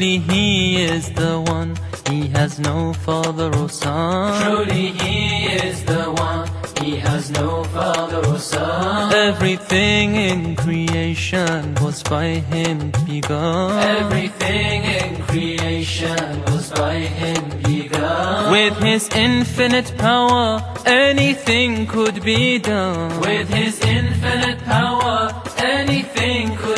ways no father or son we has no father or son everything in creation goes by him گیگا everything in creation was infinite ہاوا anything خود be the was infinite ہاوا anything خود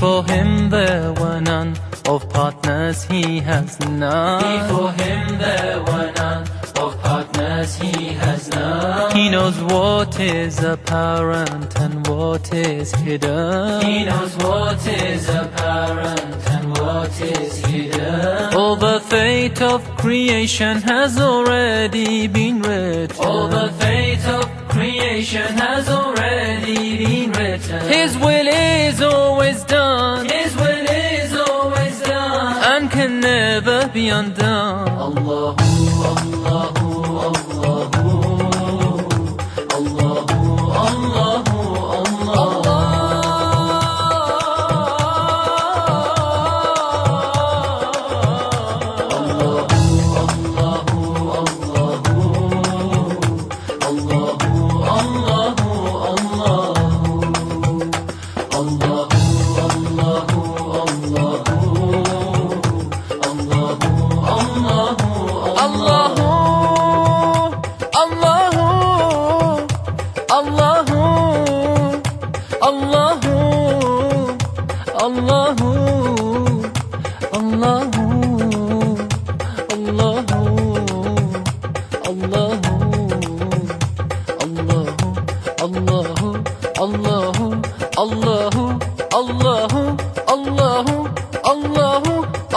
فہم بوانسی حسنا پوحم بوانسی ہسنا ہینٹ جفارن ون واٹسن زور زوری میں اس بولے زو ویسدان اس بولے زو اس دن کے بب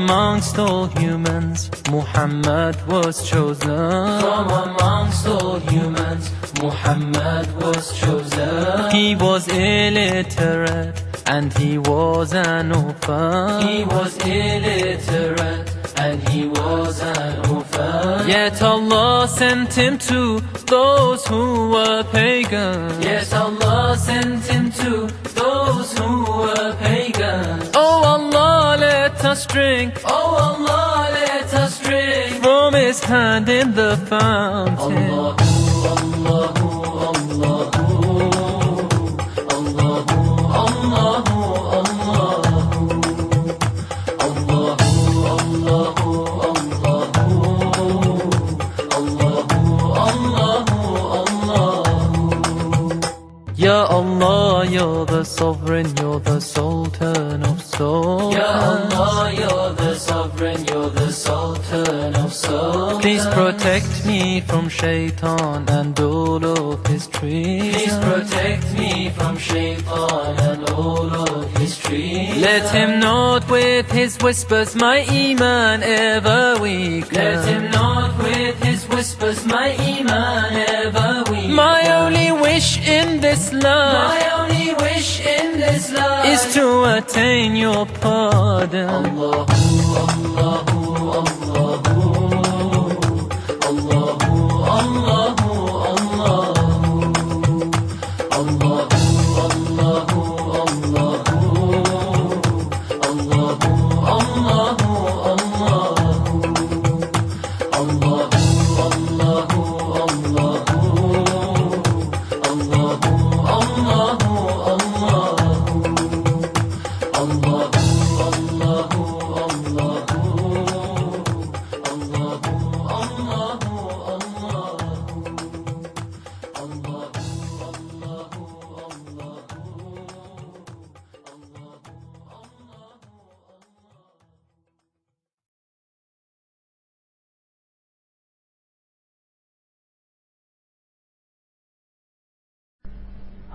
مانگ سو ہنس محمد بس مانگ سو ہومنس محمد بس بس ایچر وہ جانو بس ایر آ جانو یا چلو سین سینسو تو سو گا یا اما یوگ سو یوگ سو ڈولو ہسٹری تھم شی تھان ڈولو ہسٹریم نوت پویت پوشپس مائی ایمان باوئیم نوتویت پوشپس مائی ایمان بایوئی مائی اولی وش انس لائ اس چو چین پاد